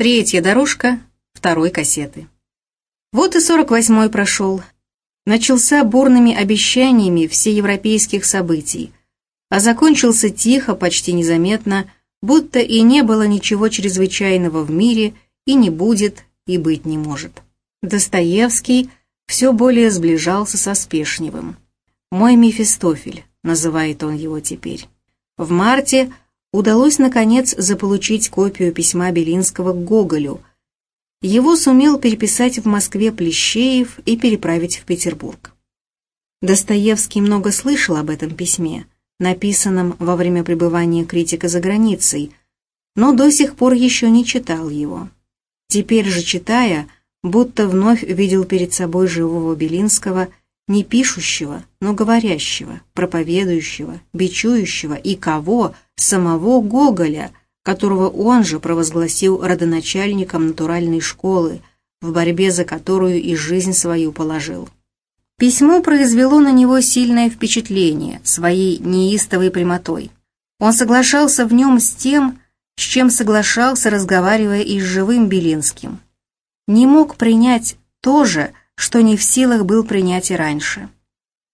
Третья дорожка второй кассеты. Вот и сорок восьмой прошел. Начался бурными обещаниями всеевропейских событий, а закончился тихо, почти незаметно, будто и не было ничего чрезвычайного в мире, и не будет, и быть не может. Достоевский все более сближался со Спешневым. «Мой Мефистофель», называет он его теперь. В марте удалось, наконец, заполучить копию письма Белинского к Гоголю. Его сумел переписать в Москве Плещеев и переправить в Петербург. Достоевский много слышал об этом письме, написанном во время пребывания критика за границей, но до сих пор еще не читал его. Теперь же, читая, будто вновь видел перед собой живого Белинского, не пишущего, но говорящего, проповедующего, бичующего и кого, самого Гоголя, которого он же провозгласил родоначальником натуральной школы, в борьбе за которую и жизнь свою положил. Письмо произвело на него сильное впечатление своей неистовой прямотой. Он соглашался в нем с тем, с чем соглашался, разговаривая и с живым Белинским. Не мог принять то же, что не в силах был принять и раньше.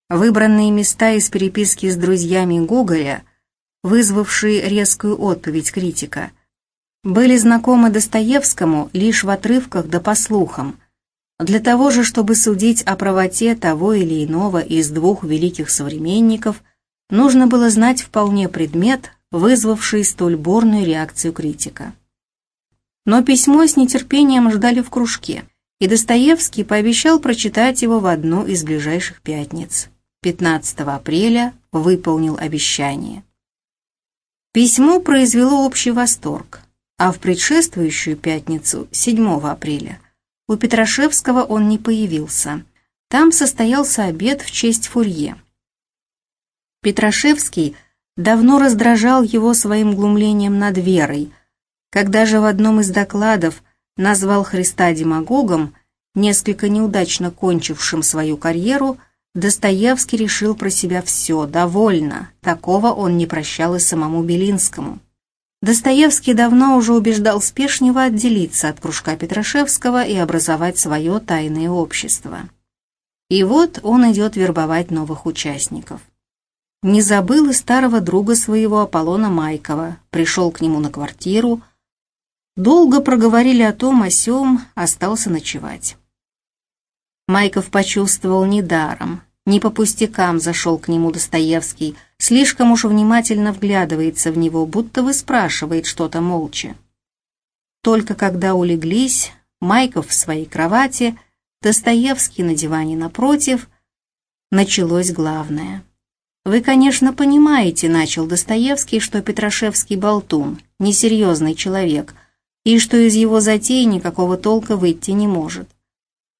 Выбранные места из переписки с друзьями Гоголя, вызвавшие резкую отповедь критика, были знакомы Достоевскому лишь в отрывках да по слухам. Для того же, чтобы судить о правоте того или иного из двух великих современников, нужно было знать вполне предмет, вызвавший столь бурную реакцию критика. Но письмо с нетерпением ждали в кружке – и Достоевский пообещал прочитать его в одну из ближайших пятниц. 15 апреля выполнил обещание. Письмо произвело общий восторг, а в предшествующую пятницу, 7 апреля, у Петрашевского он не появился. Там состоялся обед в честь Фурье. Петрашевский давно раздражал его своим глумлением над верой, когда же в одном из докладов назвал Христа демагогом, несколько неудачно кончившим свою карьеру, Достоевский решил про себя все, довольно, такого он не прощал и самому Белинскому. Достоевский давно уже убеждал Спешнева отделиться от кружка Петрашевского и образовать свое тайное общество. И вот он идет вербовать новых участников. Не забыл и старого друга своего Аполлона Майкова, пришел к нему на квартиру, Долго проговорили о том, о сём, остался ночевать. Майков почувствовал недаром, не по пустякам зашел к нему Достоевский, слишком уж внимательно вглядывается в него, будто выспрашивает что-то молча. Только когда улеглись, Майков в своей кровати, Достоевский на диване напротив, началось главное. «Вы, конечно, понимаете, — начал Достоевский, — что Петрашевский болтун, несерьезный человек — и что из его затеи никакого толка выйти не может.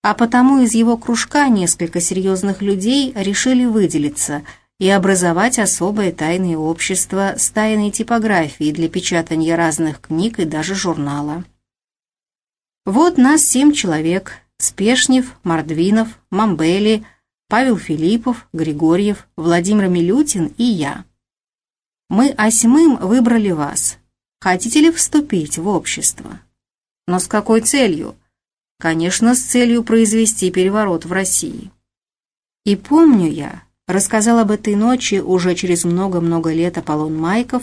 А потому из его кружка несколько серьезных людей решили выделиться и образовать особое тайное общество с тайной типографией для печатания разных книг и даже журнала. Вот нас семь человек – Спешнев, Мордвинов, Мамбели, Павел Филиппов, Григорьев, Владимир Милютин и я. Мы осьмым выбрали вас – Хотите ли вступить в общество? Но с какой целью? Конечно, с целью произвести переворот в России. И помню я, рассказал об этой ночи уже через много-много лет Аполлон Майков,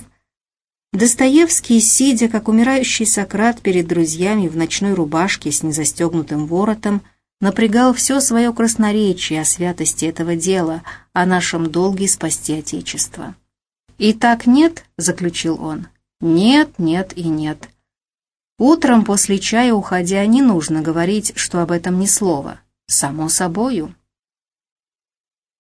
Достоевский, сидя, как умирающий Сократ перед друзьями в ночной рубашке с незастегнутым воротом, напрягал все свое красноречие о святости этого дела, о нашем долге спасти Отечество. «И так нет», — заключил он, нет, нет и нет. Утром после чая, уходя, не нужно говорить, что об этом ни слова. Само собою.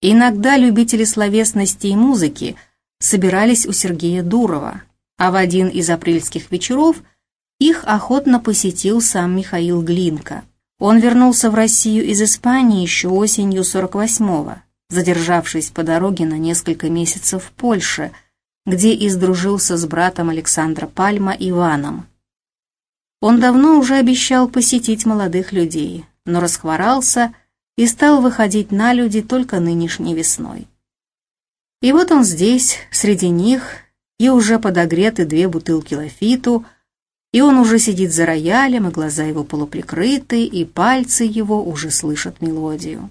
Иногда любители словесности и музыки собирались у Сергея Дурова, а в один из апрельских вечеров их охотно посетил сам Михаил Глинка. Он вернулся в Россию из Испании еще осенью 48-го, задержавшись по дороге на несколько месяцев в Польше – где и сдружился с братом Александра Пальма Иваном. Он давно уже обещал посетить молодых людей, но расхворался и стал выходить на люди только нынешней весной. И вот он здесь, среди них, и уже подогреты две бутылки лафиту, и он уже сидит за роялем, и глаза его полуприкрыты, и пальцы его уже слышат мелодию.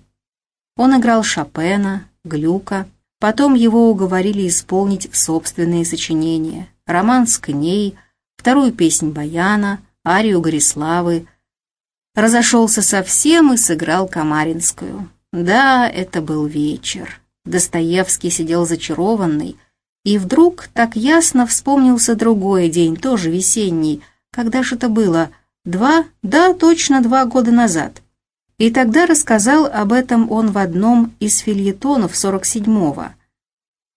Он играл Шопена, Глюка, потом его уговорили исполнить собственные сочинения, роман с Кней, вторую песнь Баяна, арию Гориславы. Разошелся совсем и сыграл Камаринскую. Да, это был вечер. Достоевский сидел зачарованный, и вдруг так ясно вспомнился другой день, тоже весенний, когда же это было? Два? Да, точно два года назад. И тогда рассказал об этом он в одном из фильетонов 47-го.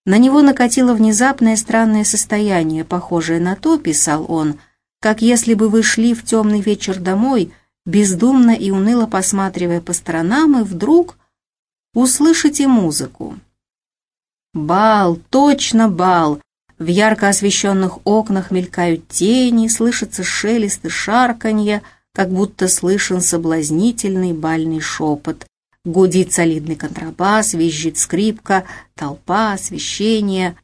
На него накатило внезапное странное состояние, похожее на то, писал он, как если бы вы шли в темный вечер домой, бездумно и уныло посматривая по сторонам, и вдруг услышите музыку. Бал, точно бал, в ярко освещенных окнах мелькают тени, слышится шелест и шарканье, как будто слышен соблазнительный бальный шепот. Гудит солидный контрабас, визжит скрипка, толпа, освещение.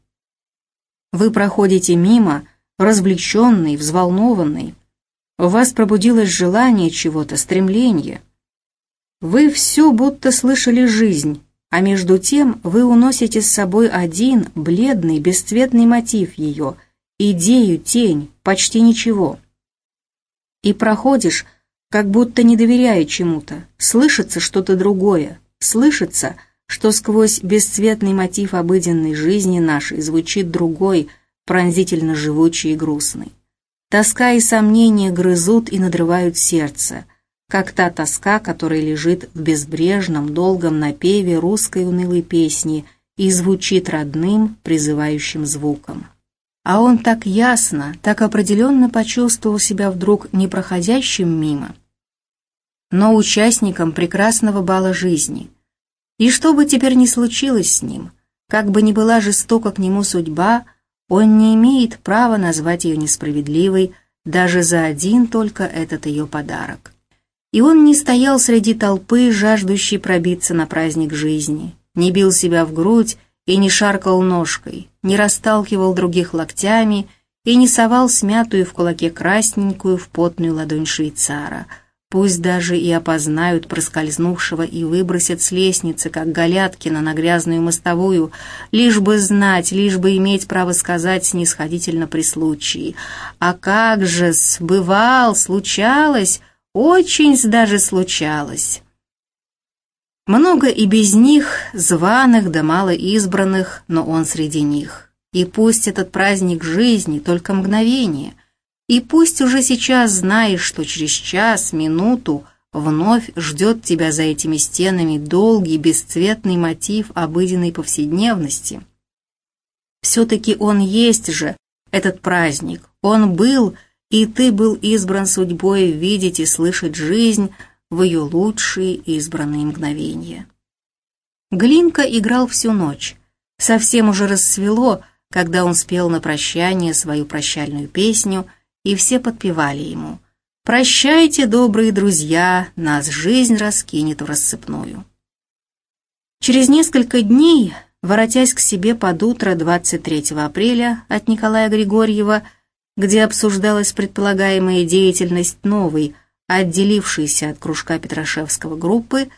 Вы проходите мимо, развлеченный, взволнованный. У вас пробудилось желание чего-то, стремление. Вы все будто слышали жизнь, а между тем вы уносите с собой один бледный, бесцветный мотив ее, идею, тень, почти ничего. И проходишь, как будто не доверяя чему-то, слышится что-то другое, слышится, что сквозь бесцветный мотив обыденной жизни нашей звучит другой, пронзительно живучий и грустный. Тоска и сомнения грызут и надрывают сердце, как та тоска, которая лежит в безбрежном, долгом напеве русской унылой песни и звучит родным, призывающим звуком. А он так ясно, так определенно почувствовал себя вдруг не проходящим мимо, но участником прекрасного бала жизни. И что бы теперь ни случилось с ним, как бы ни была жестока к нему судьба, он не имеет права назвать ее несправедливой даже за один только этот ее подарок. И он не стоял среди толпы, жаждущей пробиться на праздник жизни, не бил себя в грудь и не шаркал ножкой, не расталкивал других локтями и не совал смятую в кулаке красненькую в потную ладонь швейцара. Пусть даже и опознают проскользнувшего и выбросят с лестницы, как Галяткина, на грязную мостовую, лишь бы знать, лишь бы иметь право сказать снисходительно при случае. А как же, сбывал, случалось, очень даже случалось. Много и без них, званых да мало избранных, но он среди них. И пусть этот праздник жизни только мгновение, и пусть уже сейчас знаешь, что через час, минуту вновь ждет тебя за этими стенами долгий бесцветный мотив обыденной повседневности. Все-таки он есть же, этот праздник, он был и ты был избран судьбой видеть и слышать жизнь в ее лучшие избранные мгновения. Глинка играл всю ночь. Совсем уже рассвело, когда он спел на прощание свою прощальную песню, и все подпевали ему «Прощайте, добрые друзья, нас жизнь раскинет в рассыпную». Через несколько дней, воротясь к себе под утро 23 апреля от Николая Григорьева, где обсуждалась предполагаемая деятельность новой, отделившейся от кружка Петрашевского группы,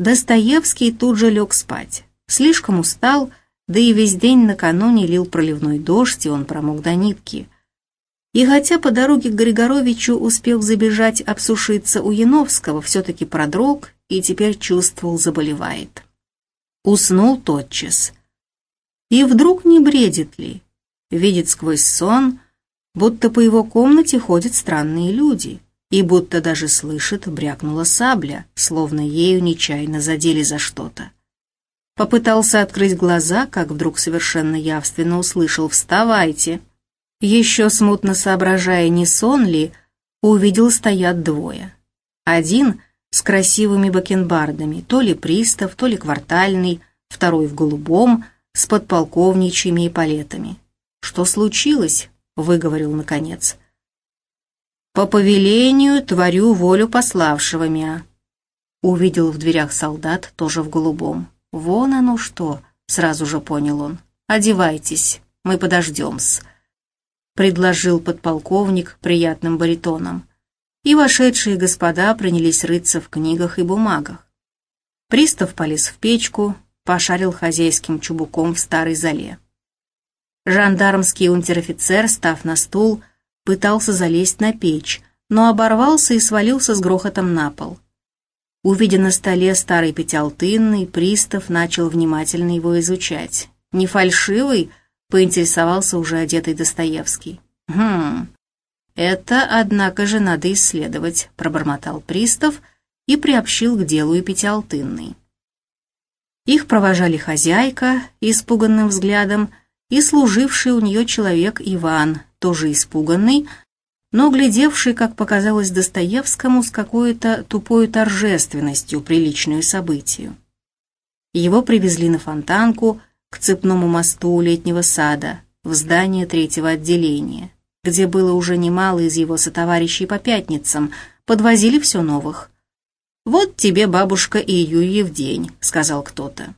Достоевский тут же лег спать. Слишком устал, да и весь день накануне лил проливной дождь, и он промок до нитки. И хотя по дороге к Григоровичу успел забежать обсушиться у Яновского, все-таки продрог и теперь чувствовал заболевает. Уснул тотчас. И вдруг не бредит ли? Видит сквозь сон, будто по его комнате ходят странные люди, и будто даже слышит, брякнула сабля, словно ею нечаянно задели за что-то. Попытался открыть глаза, как вдруг совершенно явственно услышал «Вставайте!». Еще смутно соображая, не сон ли, увидел стоят двое. Один с красивыми бакенбардами, то ли пристав, то ли квартальный, второй в голубом, с подполковничьими эполетами. Что случилось? выговорил наконец. «По повелению творю волю пославшего меня». Увидел в дверях солдат, тоже в голубом. «Вон оно что!» — сразу же понял он. «Одевайтесь, мы подождем-с». Предложил подполковник приятным баритоном. И вошедшие господа принялись рыться в книгах и бумагах. Пристав полез в печку, пошарил хозяйским чубуком в старой зале. Жандармский унтер-офицер, став на стул, пытался залезть на печь, но оборвался и свалился с грохотом на пол. Увидя на столе старый пятиалтынный, пристав начал внимательно его изучать. «Не фальшивый?» — поинтересовался уже одетый Достоевский. «Хм, это, однако же, надо исследовать», — пробормотал пристав и приобщил к делу и пятиалтынный. Их провожали хозяйка испуганным взглядом и служивший у нее человек Иван, тоже испуганный, но глядевший, как показалось Достоевскому, с какой-то тупой торжественностью приличную событию. Его привезли на фонтанку к цепному мосту у летнего сада, в здание третьего отделения, где было уже немало из его сотоварищей по пятницам, подвозили все новых. «Вот тебе, бабушка, и Юрьев день», — сказал кто-то.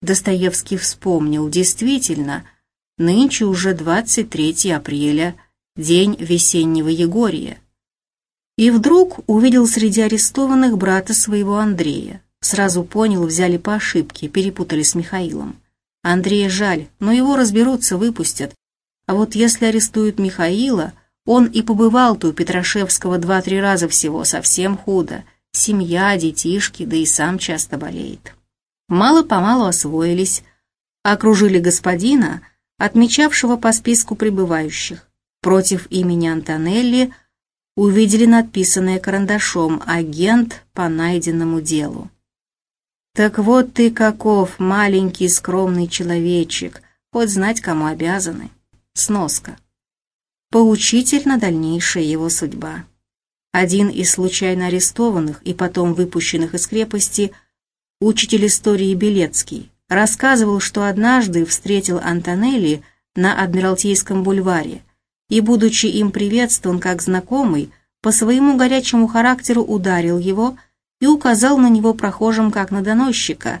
Достоевский вспомнил, действительно, нынче уже 23 апреля — день весеннего Егория. И вдруг увидел среди арестованных брата своего Андрея. Сразу понял, взяли по ошибке, перепутали с Михаилом. Андрея жаль, но его разберутся, выпустят. А вот если арестуют Михаила, он и побывал-то у Петрашевского два-три раза всего, совсем худо. Семья, детишки, да и сам часто болеет. Мало-помалу освоились, окружили господина, отмечавшего по списку прибывающих против имени Антонелли увидели надписанное карандашом «Агент по найденному делу». «Так вот ты каков, маленький скромный человечек, хоть знать, кому обязаны». Сноска. Поучительна дальнейшая его судьба. Один из случайно арестованных и потом выпущенных из крепости, учитель истории Белецкий, рассказывал, что однажды встретил Антонелли на Адмиралтейском бульваре – и, будучи им приветствован как знакомый, по своему горячему характеру ударил его и указал на него прохожим как на доносчика,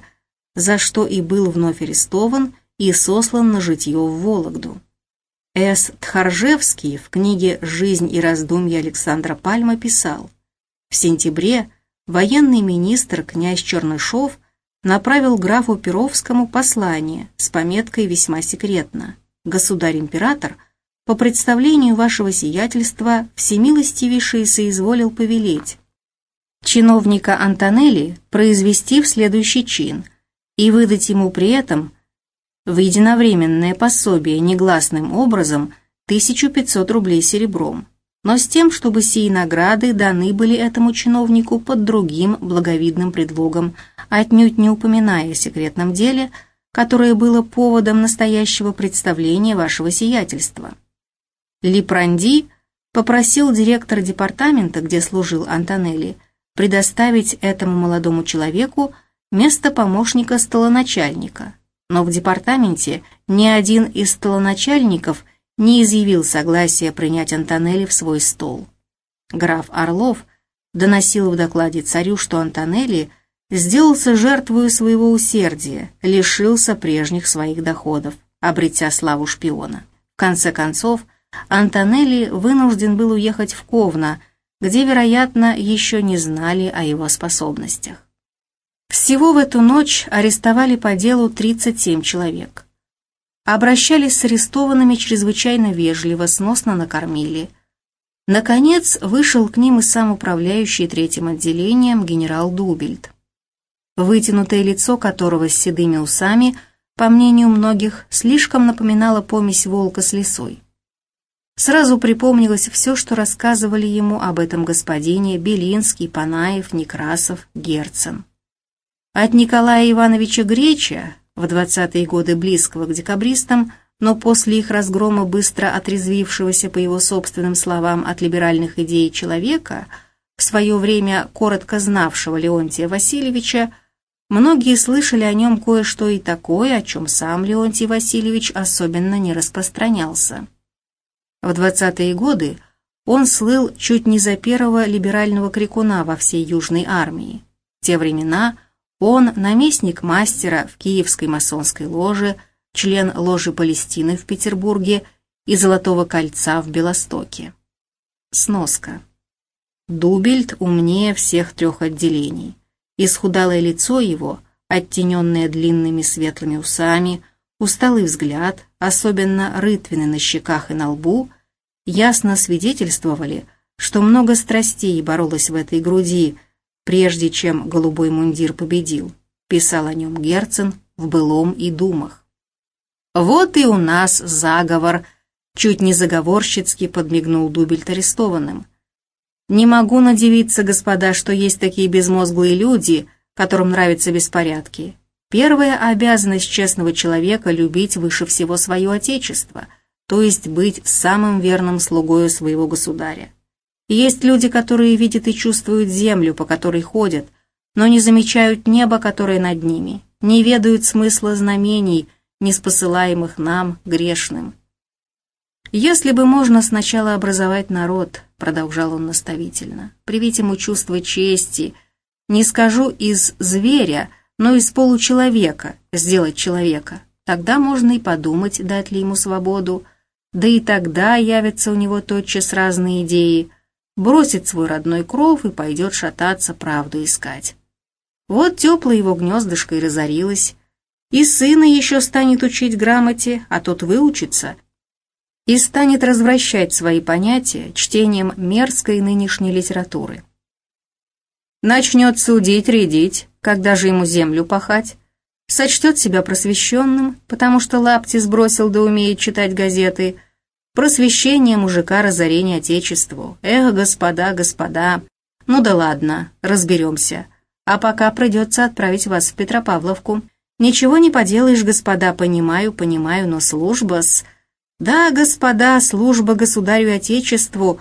за что и был вновь арестован и сослан на житье в Вологду. С. Тхаржевский в книге «Жизнь и раздумья Александра Пальма» писал, в сентябре военный министр князь Чернышов направил графу Перовскому послание с пометкой «Весьма секретно». Государь-император – по представлению вашего сиятельства всемилостивейший соизволил повелеть чиновника Антонелли произвести в следующий чин и выдать ему при этом в единовременное пособие негласным образом 1500 рублей серебром, но с тем, чтобы сии награды даны были этому чиновнику под другим благовидным предлогом, отнюдь не упоминая о секретном деле, которое было поводом настоящего представления вашего сиятельства. Липранди попросил директора департамента, где служил Антонелли, предоставить этому молодому человеку место помощника столоначальника. Но в департаменте ни один из столоначальников не изъявил согласия принять Антонелли в свой стол. Граф Орлов доносил в докладе царю, что Антонелли сделался жертвою своего усердия, лишился прежних своих доходов, обретя славу шпиона. В конце концов, Антонелли вынужден был уехать в Ковна, где, вероятно, еще не знали о его способностях. Всего в эту ночь арестовали по делу 37 человек. Обращались с арестованными чрезвычайно вежливо, сносно накормили. Наконец вышел к ним и сам управляющий третьим отделением генерал Дубельт, вытянутое лицо которого с седыми усами, по мнению многих, слишком напоминало помесь волка с лисой. Сразу припомнилось все, что рассказывали ему об этом господине Белинский, Панаев, Некрасов, Герцен. От Николая Ивановича Греча, в 20-е годы близкого к декабристам, но после их разгрома быстро отрезвившегося, по его собственным словам, от либеральных идей человека, в свое время коротко знавшего Леонтия Васильевича, многие слышали о нем кое-что и такое, о чем сам Леонтий Васильевич особенно не распространялся. В 20-е годы он слыл чуть не за первого либерального крикуна во всей Южной армии. В те времена он наместник мастера в Киевской масонской ложе, член ложи Палестины в Петербурге и Золотого кольца в Белостоке. Сноска. Дубельт умнее всех трех отделений. Исхудалое лицо его, оттененное длинными светлыми усами, усталый взгляд, особенно рытвины на щеках и на лбу, ясно свидетельствовали, что много страстей боролось в этой груди, прежде чем голубой мундир победил, писал о нем Герцен в «Былом и думах». «Вот и у нас заговор», — чуть не заговорщицки подмигнул Дубельт арестованным. «Не могу надевиться, господа, что есть такие безмозглые люди, которым нравятся беспорядки. Первая обязанность честного человека — любить выше всего свое отечество, то есть быть самым верным слугою своего государя. Есть люди, которые видят и чувствуют землю, по которой ходят, но не замечают небо, которое над ними, не ведают смысла знамений, не спосылаемых нам, грешным. «Если бы можно сначала образовать народ», — продолжал он наставительно, — «привить ему чувство чести, не скажу из зверя, но из получеловека сделать человека, тогда можно и подумать, дать ли ему свободу, да и тогда явятся у него тотчас разные идеи — бросит свой родной кров и пойдет шататься, правду искать. Вот теплое его гнездышко и разорилось, и сына еще станет учить грамоте, а тот выучится, и станет развращать свои понятия чтением мерзкой нынешней литературы. Начнет судить, рядить, когда же ему землю пахать, сочтет себя просвещенным, потому что лапти сбросил да умеет читать газеты – Просвещение мужика, разорение отечеству. Эх, господа, господа. Ну да ладно, разберемся. А пока придется отправить вас в Петропавловку. Ничего не поделаешь, господа, понимаю, понимаю, но служба-с... Да, господа, служба государю отечеству,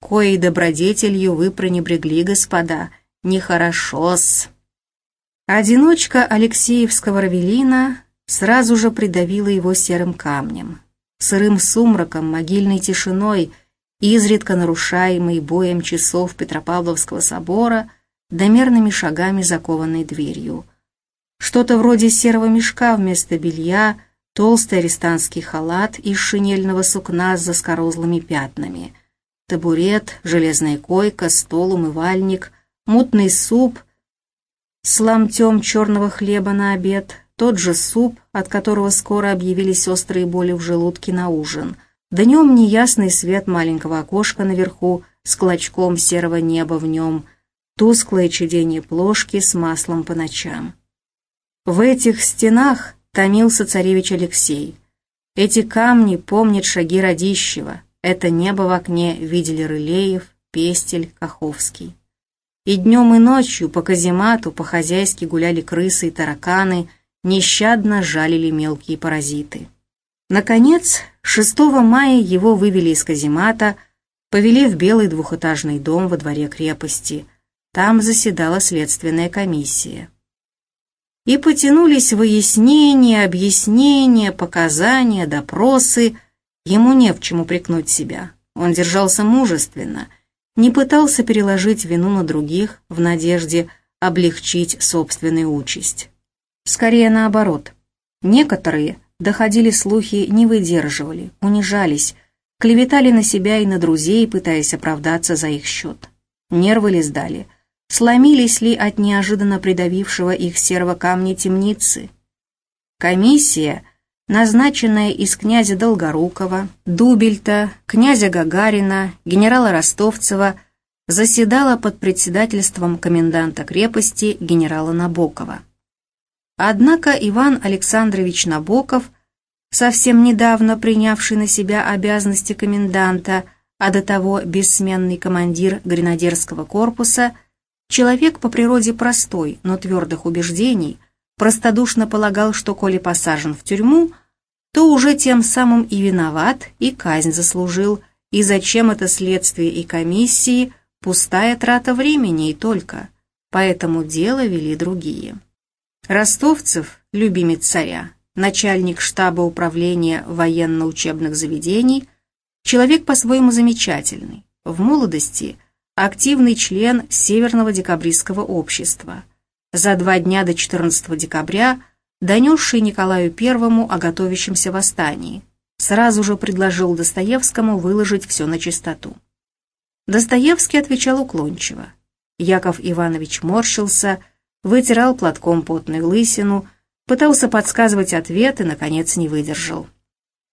коей добродетелью вы пренебрегли, господа. Нехорошо-с. Одиночка Алексеевского Равелина сразу же придавила его серым камнем сырым сумраком, могильной тишиной, изредка нарушаемой боем часов Петропавловского собора, домерными шагами закованной дверью. Что-то вроде серого мешка вместо белья, толстый арестантский халат из шинельного сукна с заскорозлыми пятнами, табурет, железная койка, стол, умывальник, мутный суп с ломтем черного хлеба на обед, тот же суп, от которого скоро объявились острые боли в желудке на ужин. Днем неясный свет маленького окошка наверху с клочком серого неба в нем, тусклое чадение плошки с маслом по ночам. В этих стенах томился царевич Алексей. Эти камни помнят шаги Радищева, это небо в окне видели Рылеев, Пестель, Каховский. И днем и ночью по каземату по-хозяйски гуляли крысы и тараканы – нещадно жалили мелкие паразиты. Наконец, 6 мая его вывели из каземата, повели в белый двухэтажный дом во дворе крепости. Там заседала следственная комиссия. И потянулись выяснения, объяснения, показания, допросы. Ему не в чем упрекнуть себя. Он держался мужественно, не пытался переложить вину на других в надежде облегчить собственную участь. Скорее наоборот. Некоторые, доходили слухи, не выдерживали, унижались, клеветали на себя и на друзей, пытаясь оправдаться за их счет. Нервы ли сдали? Сломились ли от неожиданно придавившего их серого камня темницы? Комиссия, назначенная из князя Долгорукова, Дубельта, князя Гагарина, генерала Ростовцева, заседала под председательством коменданта крепости генерала Набокова. Однако Иван Александрович Набоков, совсем недавно принявший на себя обязанности коменданта, а до того бессменный командир гренадерского корпуса, человек по природе простой, но твердых убеждений, простодушно полагал, что коли посажен в тюрьму, то уже тем самым и виноват, и казнь заслужил, и зачем это следствие и комиссии, пустая трата времени и только. Поэтому дело вели другие. Ростовцев, любимец царя, начальник штаба управления военно-учебных заведений, человек по-своему замечательный, в молодости активный член Северного декабристского общества, за два дня до 14 декабря донесший Николаю I о готовящемся восстании, сразу же предложил Достоевскому выложить все на чистоту. Достоевский отвечал уклончиво. Яков Иванович морщился, вытирал платком потную лысину, пытался подсказывать ответ и, наконец, не выдержал.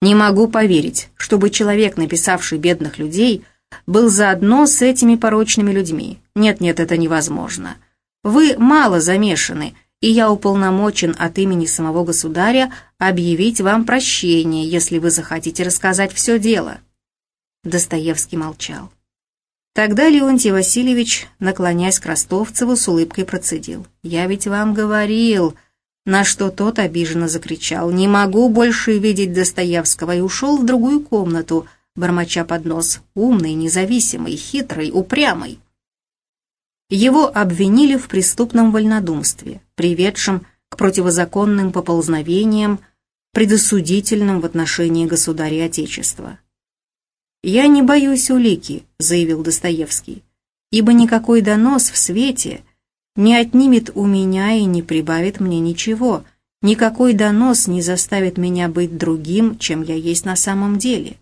«Не могу поверить, чтобы человек, написавший «Бедных людей», был заодно с этими порочными людьми. Нет-нет, это невозможно. Вы мало замешаны, и я уполномочен от имени самого государя объявить вам прощение, если вы захотите рассказать все дело». Достоевский молчал. Тогда Леонтий Васильевич, наклонясь к Ростовцеву, с улыбкой процедил. «Я ведь вам говорил...» На что тот обиженно закричал. «Не могу больше видеть Достоевского» и ушел в другую комнату, бормоча под нос. Умный, независимый, хитрый, упрямый. Его обвинили в преступном вольнодумстве, приведшем к противозаконным поползновениям, предосудительным в отношении государя Отечества. «Я не боюсь улики», — заявил Достоевский, «ибо никакой донос в свете не отнимет у меня и не прибавит мне ничего, никакой донос не заставит меня быть другим, чем я есть на самом деле.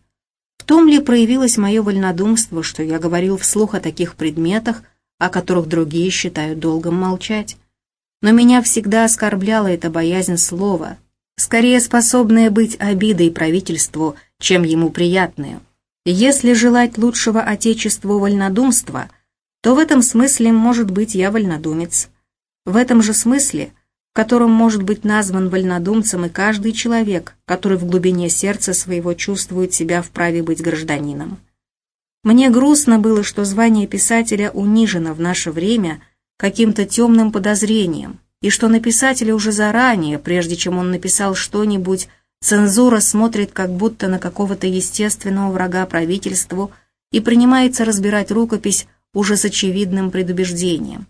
В том ли проявилось мое вольнодумство, что я говорил вслух о таких предметах, о которых другие считают долгом молчать? Но меня всегда оскорбляла эта боязнь слова, скорее способная быть обидой правительству, чем ему приятную. Если желать лучшего Отечеству вольнодумства, то в этом смысле, может быть, я вольнодумец. В этом же смысле, в котором может быть назван вольнодумцем и каждый человек, который в глубине сердца своего чувствует себя вправе быть гражданином. Мне грустно было, что звание писателя унижено в наше время каким-то темным подозрением, и что на писателя уже заранее, прежде чем он написал что-нибудь, Цензура смотрит как будто на какого-то естественного врага правительству и принимается разбирать рукопись уже с очевидным предубеждением.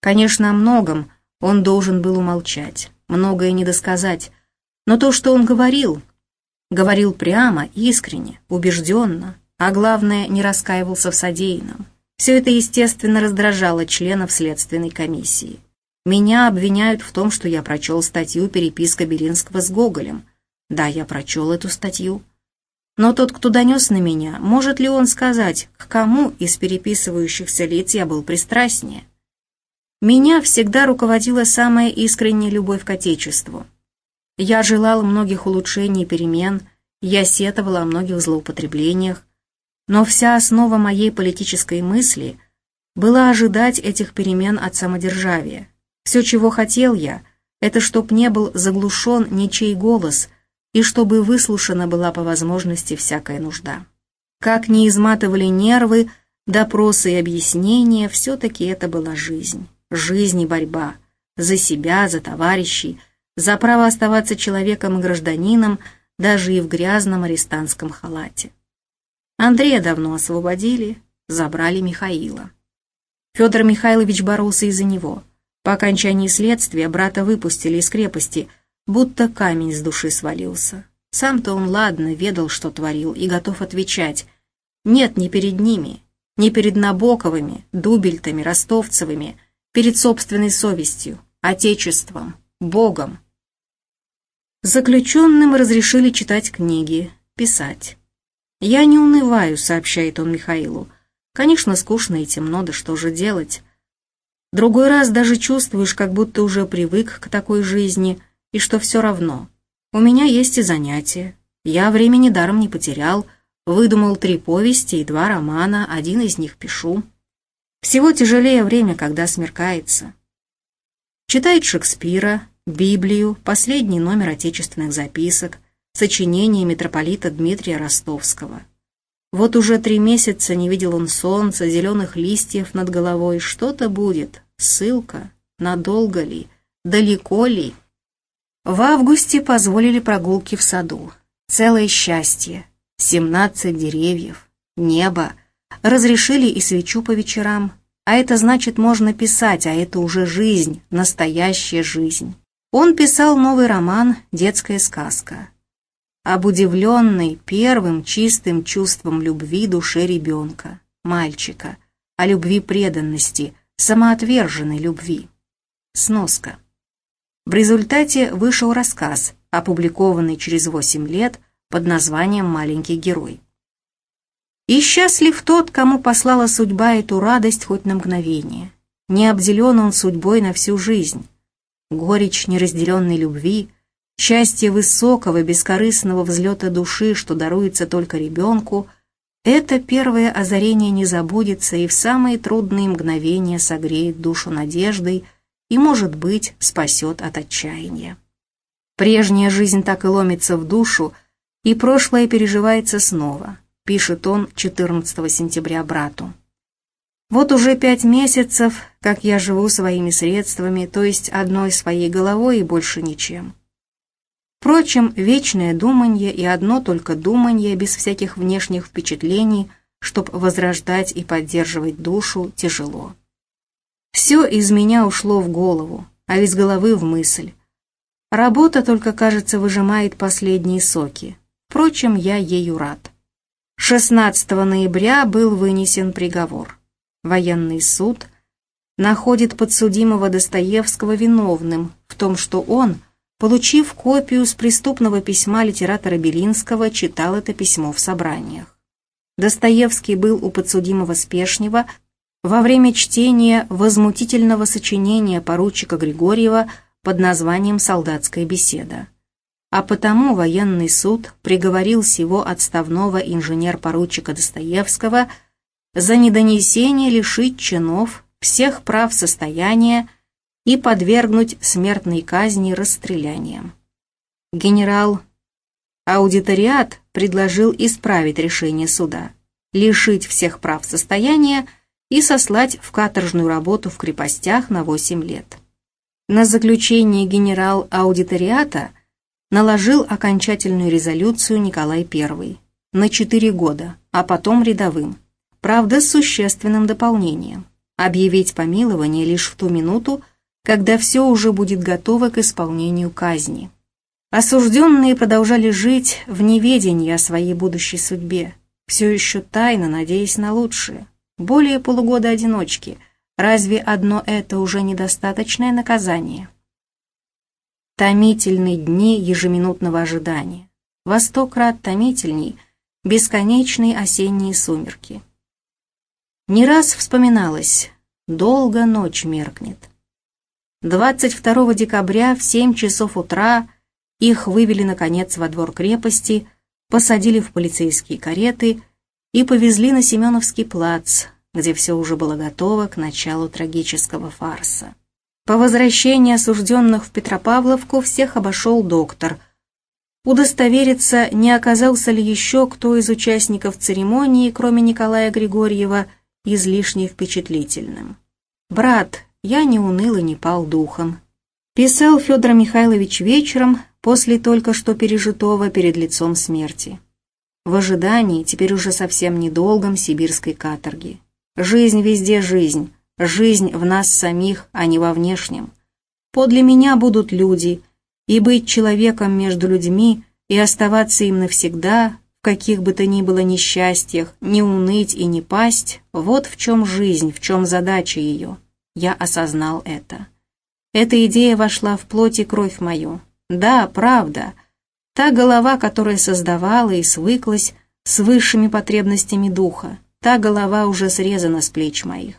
Конечно, о многом он должен был умолчать, многое недосказать, но то, что он говорил, говорил прямо, искренне, убежденно, а главное, не раскаивался в содеянном. Все это, естественно, раздражало членов следственной комиссии. Меня обвиняют в том, что я прочел статью «Переписка Белинского с Гоголем», да, я прочел эту статью. Но тот, кто донес на меня, может ли он сказать, к кому из переписывающихся лиц я был пристрастнее? Меня всегда руководила самая искренняя любовь к Отечеству. Я желал многих улучшений и перемен, я сетовал о многих злоупотреблениях, но вся основа моей политической мысли была ожидать этих перемен от самодержавия. Все, чего хотел я, это чтоб не был заглушен ничей голос – и чтобы выслушана была по возможности всякая нужда. Как не изматывали нервы, допросы и объяснения, все-таки это была жизнь. Жизнь и борьба. За себя, за товарищей, за право оставаться человеком и гражданином, даже и в грязном арестантском халате. Андрея давно освободили, забрали Михаила. Федор Михайлович боролся из-за него. По окончании следствия брата выпустили из крепости – будто камень с души свалился. Сам-то он ладно ведал, что творил, и готов отвечать. Нет, не перед ними, не перед Набоковыми, Дубельтами, Ростовцевыми, перед собственной совестью, Отечеством, Богом. Заключенным разрешили читать книги, писать. «Я не унываю», — сообщает он Михаилу. «Конечно, скучно и темно, да что же делать?» Другой раз даже чувствуешь, как будто уже привык к такой жизни — и что все равно. У меня есть и занятия. Я времени даром не потерял, выдумал три повести и два романа, один из них пишу. Всего тяжелее время, когда смеркается. Читает Шекспира, Библию, последний номер отечественных записок, сочинения митрополита Дмитрия Ростовского. Вот уже три месяца не видел он солнца, зеленых листьев над головой. Что-то будет. Ссылка. Надолго ли? Далеко ли? В августе позволили прогулки в саду. Целое счастье. Семнадцать деревьев, небо. Разрешили и свечу по вечерам. А это значит, можно писать, а это уже жизнь, настоящая жизнь. Он писал новый роман «Детская сказка». Об удивленной первым чистым чувством любви душе ребенка, мальчика, о любви преданности, самоотверженной любви. Сноска. В результате вышел рассказ, опубликованный через 8 лет под названием «Маленький герой». И счастлив тот, кому послала судьба эту радость хоть на мгновение. Не обделен он судьбой на всю жизнь. Горечь неразделенной любви, счастье высокого, бескорыстного взлета души, что даруется только ребенку, это первое озарение не забудется и в самые трудные мгновения согреет душу надеждой и, может быть, спасет от отчаяния. Прежняя жизнь так и ломится в душу, и прошлое переживается снова, пишет он 14 сентября брату. Вот уже пять месяцев, как я живу своими средствами, то есть одной своей головой и больше ничем. Впрочем, вечное думанье и одно только думанье, без всяких внешних впечатлений, чтоб возрождать и поддерживать душу, тяжело. Все из меня ушло в голову, а из головы в мысль. Работа только, кажется, выжимает последние соки. Впрочем, я ею рад. 16 ноября был вынесен приговор военный суд находит подсудимого Достоевского виновным в том, что он, получив копию с преступного письма литератора Белинского, читал это письмо в собраниях. Достоевский был у подсудимого Спешнева во время чтения возмутительного сочинения поручика Григорьева под названием «Солдатская беседа». А потому военный суд приговорил сего отставного инженер-поручика Достоевского – за недонесение лишить чинов всех прав состояния и подвергнуть смертной казни расстрелянием. Генерал Аудиториат предложил исправить решение суда, лишить всех прав состояния и сослать в каторжную работу в крепостях на 8 лет. На заключение генерал Аудиториата наложил окончательную резолюцию Николай I на 4 года, а потом рядовым правда с существенным дополнением – объявить помилование лишь в ту минуту, когда все уже будет готово к исполнению казни. Осужденные продолжали жить в неведении о своей будущей судьбе, все еще тайно надеясь на лучшее. Более полугода одиночки. Разве одно это уже недостаточное наказание? Томительные дни ежеминутного ожидания. Во сто крат томительней бесконечные осенние сумерки. Не раз вспоминалось, долго ночь меркнет. 22 декабря в 7 часов утра их вывели, наконец, во двор крепости, посадили в полицейские кареты и повезли на Семеновский плац, где все уже было готово к началу трагического фарса. По возвращении осужденных в Петропавловку всех обошел доктор. Удостовериться, не оказался ли еще кто из участников церемонии, кроме Николая Григорьева, излишне впечатлительным. «Брат, я не уныл и не пал духом», писал Федор Михайлович вечером после только что пережитого перед лицом смерти. В ожидании, теперь уже совсем недолгом, сибирской каторги. Жизнь везде жизнь, жизнь в нас самих, а не во внешнем. Подле меня будут люди, и быть человеком между людьми и оставаться им навсегда каких бы то ни было несчастьях, не уныть и не пасть, вот в чем жизнь, в чем задача ее. Я осознал это. Эта идея вошла в плоть и кровь мою. Да, правда. Та голова, которая создавала и свыклась с высшими потребностями духа, та голова уже срезана с плеч моих.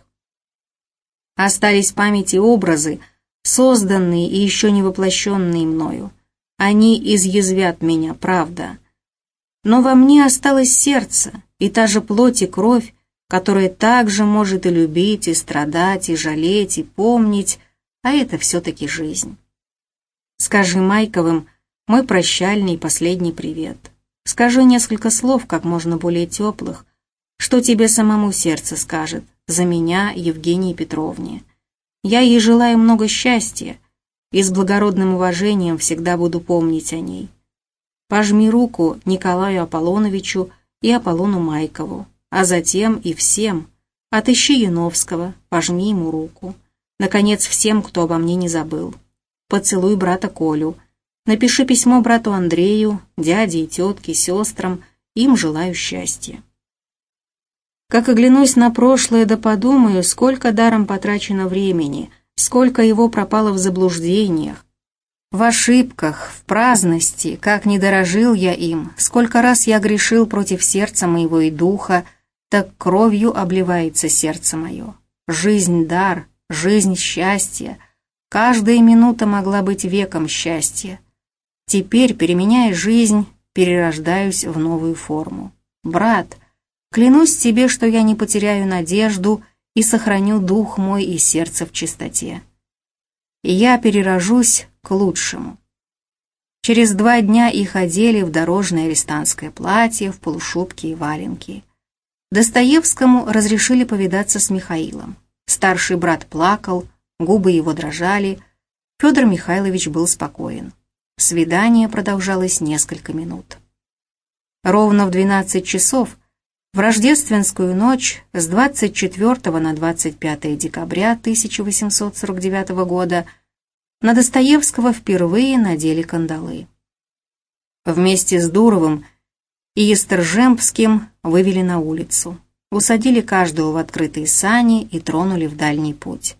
Остались памяти образы, созданные и еще не воплощенные мною. Они изъязвят меня, правда но во мне осталось сердце и та же плоть и кровь, которая также может и любить, и страдать, и жалеть, и помнить, а это все-таки жизнь. Скажи Майковым мой прощальный последний привет. Скажи несколько слов, как можно более теплых, что тебе самому сердце скажет, за меня, Евгении Петровне. Я ей желаю много счастья и с благородным уважением всегда буду помнить о ней. Пожми руку Николаю Аполлоновичу и Аполлону Майкову, а затем и всем. Отыщи Яновского, пожми ему руку. Наконец, всем, кто обо мне не забыл. Поцелуй брата Колю. Напиши письмо брату Андрею, дяде и тетке, сестрам. Им желаю счастья. Как оглянусь на прошлое, да подумаю, сколько даром потрачено времени, сколько его пропало в заблуждениях, В ошибках, в праздности, как не дорожил я им, сколько раз я грешил против сердца моего и духа, так кровью обливается сердце мое. Жизнь — дар, жизнь — счастье. Каждая минута могла быть веком счастья. Теперь, переменяя жизнь, перерождаюсь в новую форму. Брат, клянусь тебе, что я не потеряю надежду и сохраню дух мой и сердце в чистоте. Я перерожусь к лучшему. Через два дня их одели в дорожное арестантское платье, в полушубки и валенки. Достоевскому разрешили повидаться с Михаилом. Старший брат плакал, губы его дрожали. Федор Михайлович был спокоен. Свидание продолжалось несколько минут. Ровно в 12 часов в рождественскую ночь с 24 на 25 декабря 1849 года на Достоевского впервые надели кандалы. Вместе с Дуровым и Естержемским вывели на улицу, усадили каждого в открытые сани и тронули в дальний путь.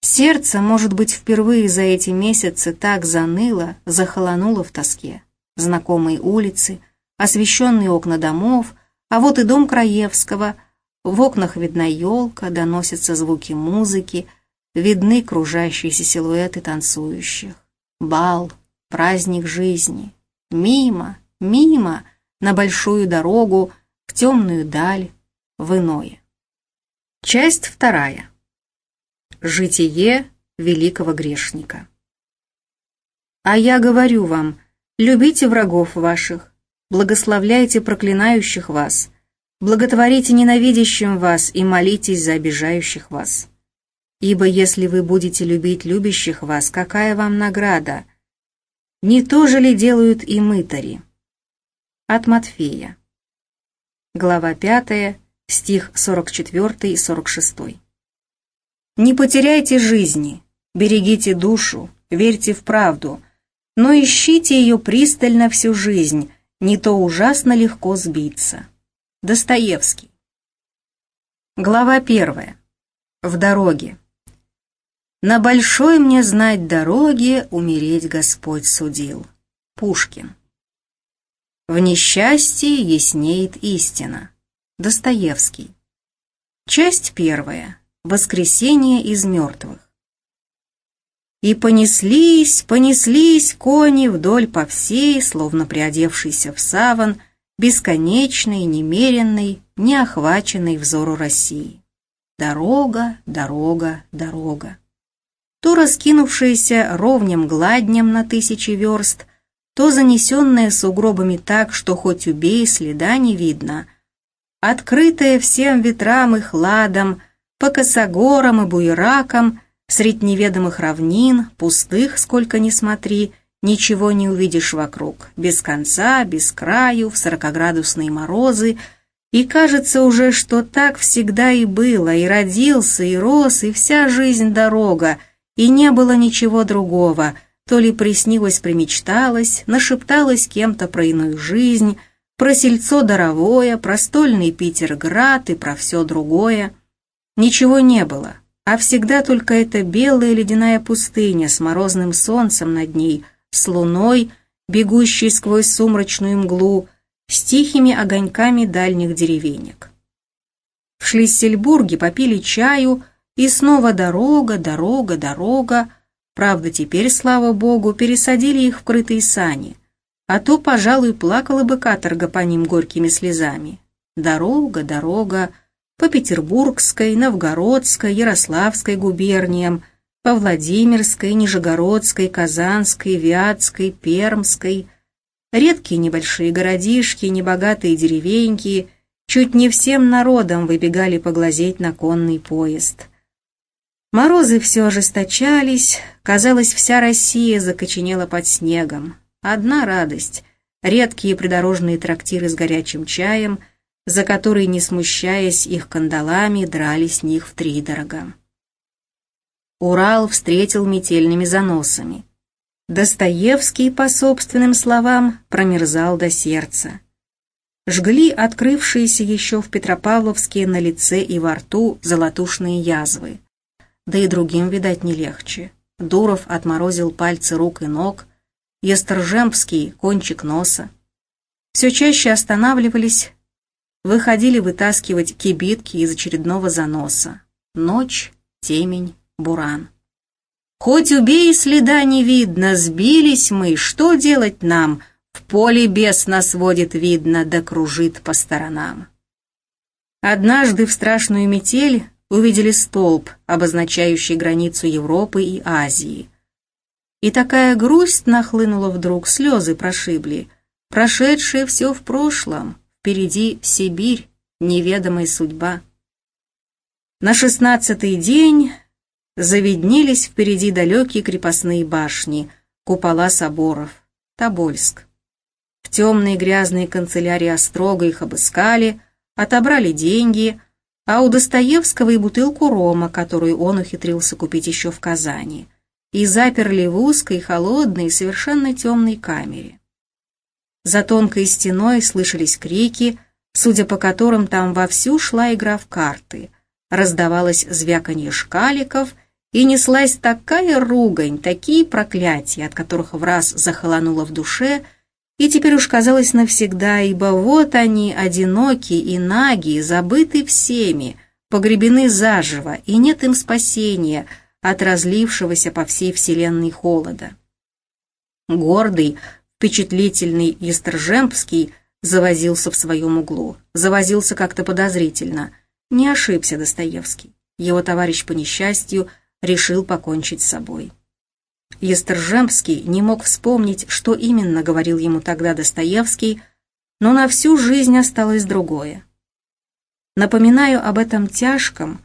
Сердце, может быть, впервые за эти месяцы так заныло, захолонуло в тоске. Знакомые улицы, освещенные окна домов, а вот и дом Краевского, в окнах видна елка, доносятся звуки музыки, видны кружащиеся силуэты танцующих. Бал, праздник жизни. Мимо, мимо — на большую дорогу, в темную даль, в иное. Часть вторая. Житие великого грешника. А я говорю вам, любите врагов ваших, благословляйте проклинающих вас, благотворите ненавидящим вас и молитесь за обижающих вас. Ибо если вы будете любить любящих вас, какая вам награда? Не то же ли делают и мытари? От Матфея. Глава 5, стих 44 и 46. «Не потеряйте жизни, берегите душу, верьте в правду, но ищите ее пристально всю жизнь, не то ужасно легко сбиться». Достоевский. Глава 1. В дороге. «На большой мне знать дороге умереть Господь судил». Пушкин. В несчастье яснеет истина. Достоевский. Часть первая. Воскресение из мертвых. И понеслись, понеслись кони вдоль по всей, словно приодевшийся в саван, бесконечной, немеренной, неохваченной взору России. Дорога, дорога, дорога. То раскинувшаяся ровнем гладнем на тысячи верст – то занесенное сугробами так, что хоть убей, следа не видно, открытое всем ветрам и хладом, по косогорам и буеракам, средь неведомых равнин, пустых, сколько ни смотри, ничего не увидишь вокруг, без конца, без краю, в сорокоградусные морозы, и кажется уже, что так всегда и было, и родился, и рос, и вся жизнь дорога, и не было ничего другого — то ли приснилось, примечталось, нашепталось кем-то про иную жизнь, про сельцо даровое, про стольный Питерград и про все другое. Ничего не было, а всегда только эта белая ледяная пустыня с морозным солнцем над ней, с луной, бегущей сквозь сумрачную мглу, с тихими огоньками дальних деревенек. В Шлиссельбурге попили чаю, и снова дорога, дорога, дорога, Правда, теперь, слава богу, пересадили их в крытые сани, а то, пожалуй, плакала бы каторга по ним горькими слезами. Дорога, дорога, по Петербургской, Новгородской, Ярославской губерниям, по Владимирской, Нижегородской, Казанской, Вятской, Пермской. Редкие небольшие городишки, небогатые деревеньки, чуть не всем народом выбегали поглазеть на конный поезд — Морозы все ожесточались, казалось, вся Россия закоченела под снегом. Одна радость — редкие придорожные трактиры с горячим чаем, за которые, не смущаясь их кандалами, драли с них втридорога. Урал встретил метельными заносами. Достоевский, по собственным словам, промерзал до сердца. Жгли открывшиеся еще в Петропавловске на лице и во рту золотушные язвы да и другим, видать, не легче. Дуров отморозил пальцы рук и ног, Естержемский — кончик носа. Все чаще останавливались, выходили вытаскивать кибитки из очередного заноса. Ночь, темень, буран. Хоть убей, следа не видно, сбились мы, что делать нам? В поле бес нас водит, видно, да кружит по сторонам. Однажды в страшную метель увидели столб, обозначающий границу Европы и Азии. И такая грусть нахлынула вдруг, слезы прошибли. Прошедшее все в прошлом, впереди Сибирь, неведомая судьба. На шестнадцатый день завиднелись впереди далекие крепостные башни, купола соборов, Тобольск. В темной грязной канцелярии Острога их обыскали, отобрали деньги, а у Достоевского и бутылку рома, которую он ухитрился купить еще в Казани, и заперли в узкой, холодной, совершенно темной камере. За тонкой стеной слышались крики, судя по которым там вовсю шла игра в карты. Раздавалось звяканье шкаликов — и неслась такая ругань, такие проклятия, от которых в раз захолонуло в душе, и теперь уж казалось навсегда, ибо вот они, одинокие и наги, забыты всеми, погребены заживо, и нет им спасения от разлившегося по всей вселенной холода. Гордый, впечатлительный Естржемский завозился в своем углу, завозился как-то подозрительно. Не ошибся Достоевский. Его товарищ по несчастью – решил покончить с собой. Естержемский не мог вспомнить, что именно говорил ему тогда Достоевский, но на всю жизнь осталось другое. Напоминаю об этом тяжком,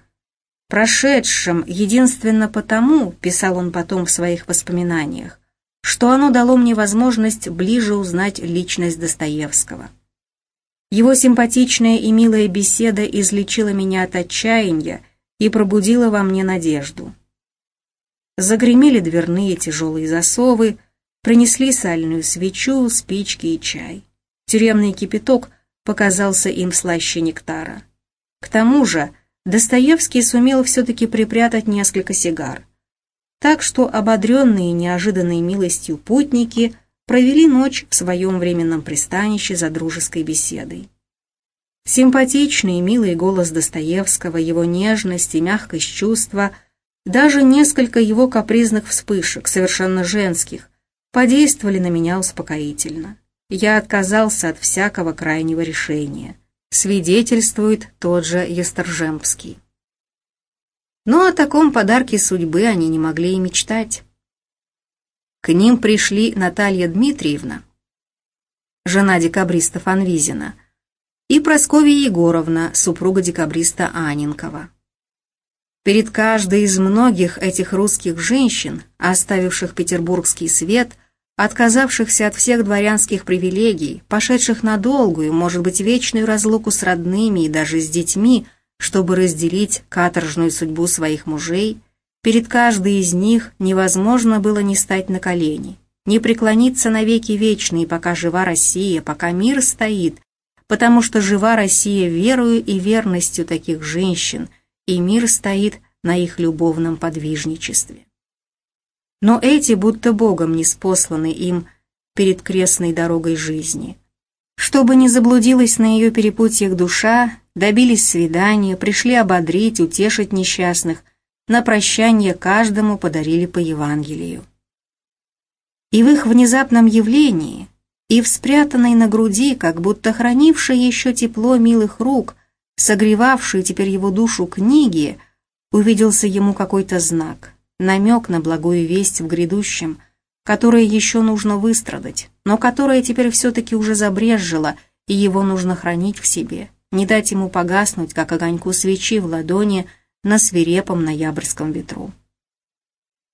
прошедшем единственно потому, писал он потом в своих воспоминаниях, что оно дало мне возможность ближе узнать личность Достоевского. Его симпатичная и милая беседа излечила меня от отчаяния и пробудила во мне надежду. Загремели дверные тяжелые засовы, принесли сальную свечу, спички и чай. Тюремный кипяток показался им слаще нектара. К тому же Достоевский сумел все-таки припрятать несколько сигар. Так что ободренные неожиданной милостью путники провели ночь в своем временном пристанище за дружеской беседой. Симпатичный и милый голос Достоевского, его нежность и мягкость чувства – даже несколько его капризных вспышек, совершенно женских, подействовали на меня успокоительно. Я отказался от всякого крайнего решения. Свидетельствует тот же Есторжемский. Но о таком подарке судьбы они не могли и мечтать. К ним пришли Наталья Дмитриевна, жена декабриста Фанвизина, и Прасковья Егоровна, супруга декабриста Анинкова. Перед каждой из многих этих русских женщин, оставивших петербургский свет, отказавшихся от всех дворянских привилегий, пошедших на долгую, может быть, вечную разлуку с родными и даже с детьми, чтобы разделить каторжную судьбу своих мужей, перед каждой из них невозможно было не стать на колени, не преклониться навеки вечные, пока жива Россия, пока мир стоит, потому что жива Россия верою и верностью таких женщин – и мир стоит на их любовном подвижничестве. Но эти будто Богом не спосланы им перед крестной дорогой жизни. Чтобы не заблудилась на ее перепутьях душа, добились свидания, пришли ободрить, утешить несчастных, на прощание каждому подарили по Евангелию. И в их внезапном явлении, и в спрятанной на груди, как будто хранившей еще тепло милых рук, согревавшей теперь его душу книги, увиделся ему какой-то знак, намек на благую весть в грядущем, которое еще нужно выстрадать, но которое теперь все-таки уже забрезжило, и его нужно хранить в себе, не дать ему погаснуть, как огоньку свечи в ладони на свирепом ноябрьском ветру.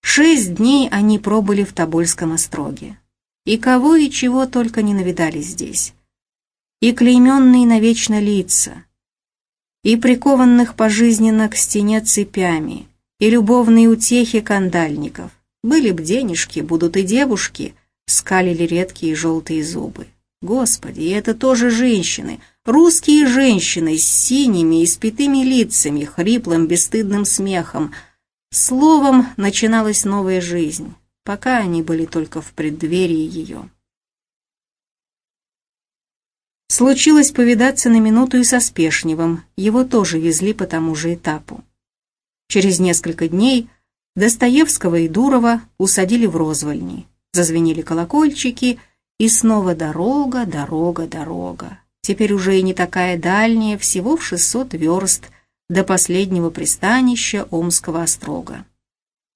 Шесть дней они пробыли в Тобольском остроге. И кого и чего только не навидали здесь. И клейменные навечно лица, и прикованных пожизненно к стене цепями, и любовные утехи кандальников. Были б денежки, будут и девушки, скалили редкие желтые зубы. Господи, это тоже женщины, русские женщины с синими и спитыми лицами, хриплым бесстыдным смехом, Словом, начиналась новая жизнь, пока они были только в преддверии ее. Случилось повидаться на минуту и со Спешневым, его тоже везли по тому же этапу. Через несколько дней Достоевского и Дурова усадили в розвольни, зазвенели колокольчики, и снова дорога, дорога, дорога. Теперь уже и не такая дальняя, всего в 600 верст до последнего пристанища Омского острога.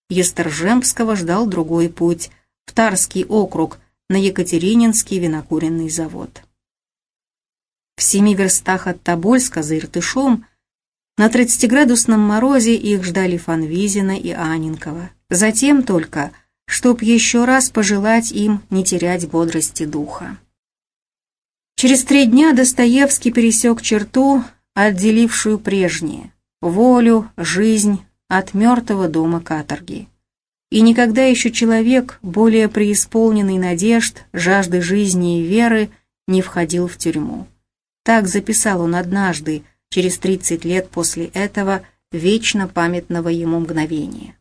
Есторжемского ждал другой путь, в Тарский округ, на Екатерининский винокуренный завод. В семи верстах от Тобольска за Иртышом на тридцатиградусном морозе их ждали Фанвизина и Анинкова. Затем только, чтоб еще раз пожелать им не терять бодрости духа. Через три дня Достоевский пересек черту, отделившую прежнее – волю, жизнь от мертвого дома каторги. И никогда еще человек, более преисполненный надежд, жажды жизни и веры, не входил в тюрьму. Так записал он однажды, через 30 лет после этого, вечно памятного ему мгновения.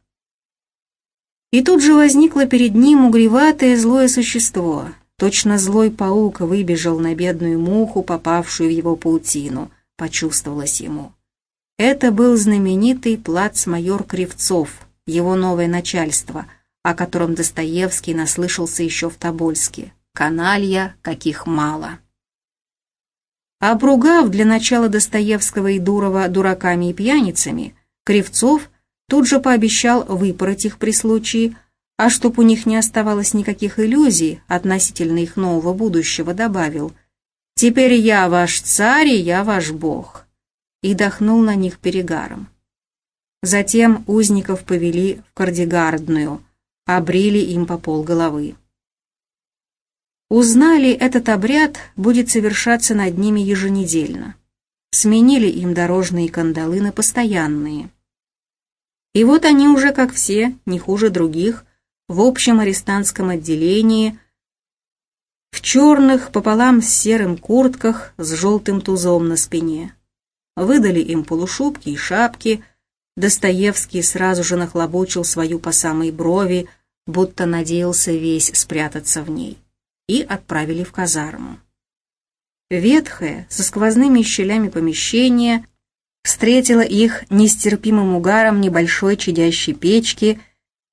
И тут же возникло перед ним угреватое злое существо. Точно злой паук выбежал на бедную муху, попавшую в его паутину, почувствовалось ему. Это был знаменитый плацмайор Кривцов, его новое начальство, о котором Достоевский наслышался еще в Тобольске. Каналья, каких мало. Обругав для начала Достоевского и Дурова дураками и пьяницами, Кривцов тут же пообещал выпороть их при случае, а чтоб у них не оставалось никаких иллюзий относительно их нового будущего, добавил «Теперь я ваш царь и я ваш бог» и дохнул на них перегаром. Затем узников повели в кардигардную, обрили им по полголовы. Узнали, этот обряд будет совершаться над ними еженедельно. Сменили им дорожные кандалы на постоянные. И вот они уже, как все, не хуже других, в общем арестантском отделении, в черных пополам с серым куртках с желтым тузом на спине. Выдали им полушубки и шапки, Достоевский сразу же нахлобучил свою по самой брови, будто надеялся весь спрятаться в ней и отправили в казарму. Ветхое, со сквозными щелями помещение встретило их нестерпимым угаром небольшой чадящей печки,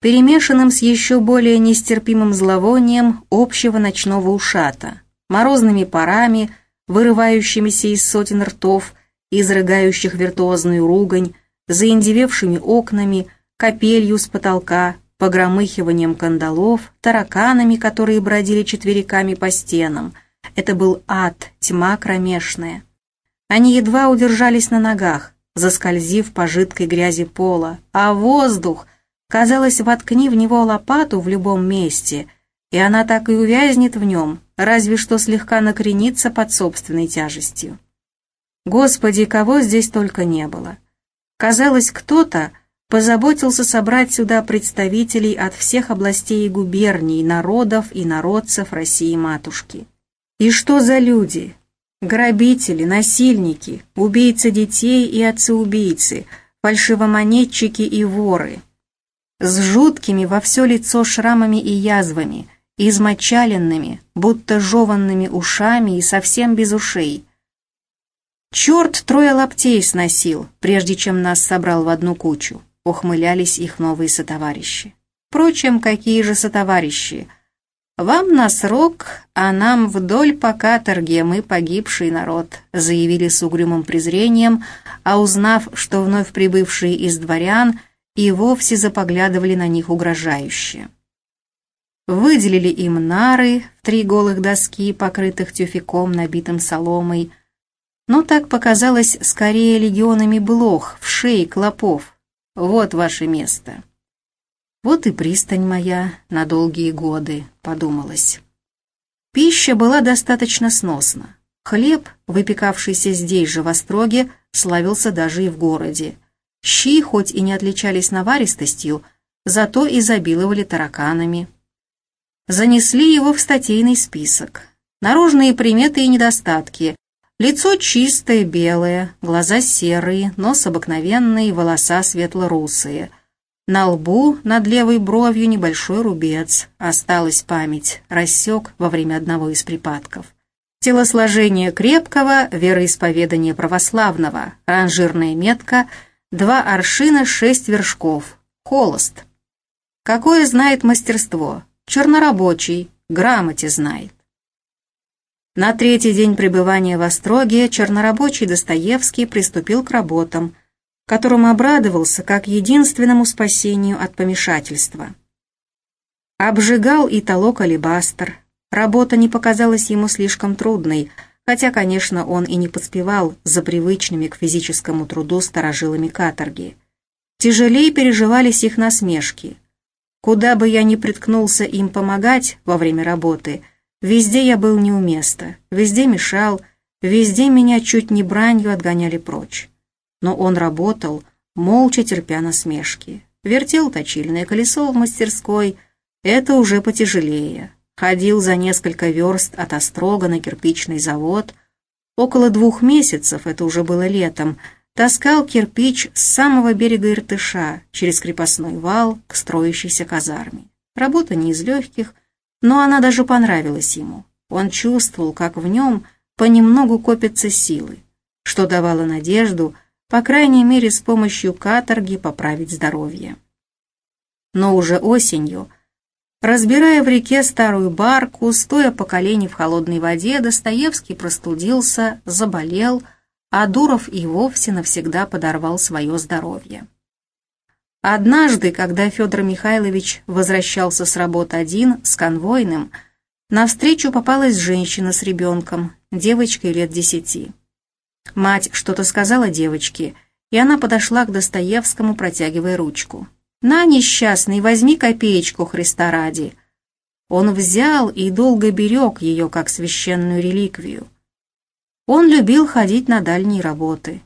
перемешанным с еще более нестерпимым зловонием общего ночного ушата, морозными парами, вырывающимися из сотен ртов, изрыгающих виртуозную ругань, заиндевевшими окнами, капелью с потолка, погромыхиванием кандалов, тараканами, которые бродили четвериками по стенам. Это был ад, тьма кромешная. Они едва удержались на ногах, заскользив по жидкой грязи пола, а воздух, казалось, воткни в него лопату в любом месте, и она так и увязнет в нем, разве что слегка накренится под собственной тяжестью. Господи, кого здесь только не было. Казалось, кто-то позаботился собрать сюда представителей от всех областей и губерний, народов и народцев России-матушки. И что за люди? Грабители, насильники, убийцы детей и отцы-убийцы, фальшивомонетчики и воры. С жуткими во все лицо шрамами и язвами, измочаленными, будто жеванными ушами и совсем без ушей. Черт трое лаптей сносил, прежде чем нас собрал в одну кучу ухмылялись их новые сотоварищи. Впрочем, какие же сотоварищи? «Вам на срок, а нам вдоль по каторге мы погибший народ», заявили с угрюмым презрением, а узнав, что вновь прибывшие из дворян, и вовсе запоглядывали на них угрожающе. Выделили им нары в три голых доски, покрытых тюфяком, набитым соломой, но так показалось скорее легионами блох, вшей, клопов, вот ваше место. Вот и пристань моя на долгие годы, подумалось. Пища была достаточно сносна. Хлеб, выпекавшийся здесь же в Остроге, славился даже и в городе. Щи, хоть и не отличались наваристостью, зато изобиловали тараканами. Занесли его в статейный список. Наружные приметы и недостатки, Лицо чистое, белое, глаза серые, нос обыкновенный, волоса светло-русые. На лбу над левой бровью небольшой рубец. Осталась память, рассек во время одного из припадков. Телосложение крепкого, вероисповедание православного, ранжирная метка, два аршина, шесть вершков, холост. Какое знает мастерство, чернорабочий, грамоте знает. На третий день пребывания в Остроге чернорабочий Достоевский приступил к работам, которым обрадовался как единственному спасению от помешательства. Обжигал и толок алебастр. Работа не показалась ему слишком трудной, хотя, конечно, он и не поспевал за привычными к физическому труду старожилами каторги. Тяжелее переживались их насмешки. Куда бы я ни приткнулся им помогать во время работы – Везде я был не у места, везде мешал, везде меня чуть не бранью отгоняли прочь. Но он работал, молча терпя насмешки. Вертел точильное колесо в мастерской, это уже потяжелее. Ходил за несколько верст от Острога на кирпичный завод. Около двух месяцев, это уже было летом, таскал кирпич с самого берега Иртыша через крепостной вал к строящейся казарме. Работа не из легких, но она даже понравилась ему. Он чувствовал, как в нем понемногу копятся силы, что давало надежду, по крайней мере, с помощью каторги поправить здоровье. Но уже осенью, разбирая в реке старую барку, стоя по колени в холодной воде, Достоевский простудился, заболел, а Дуров и вовсе навсегда подорвал свое здоровье. Однажды, когда Федор Михайлович возвращался с работы один, с конвойным, навстречу попалась женщина с ребенком, девочкой лет десяти. Мать что-то сказала девочке, и она подошла к Достоевскому, протягивая ручку. «На, несчастный, возьми копеечку Христа ради». Он взял и долго берег ее, как священную реликвию. Он любил ходить на дальние работы.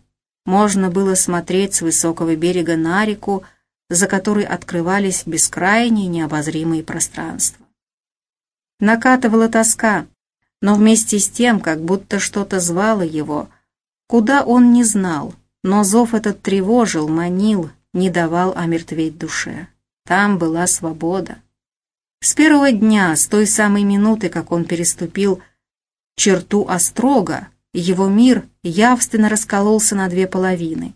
Можно было смотреть с высокого берега на реку, за которой открывались бескрайние необозримые пространства. Накатывала тоска, но вместе с тем, как будто что-то звало его, куда он не знал, но зов этот тревожил, манил, не давал омертветь душе. Там была свобода. С первого дня, с той самой минуты, как он переступил черту острога, его мир явственно раскололся на две половины.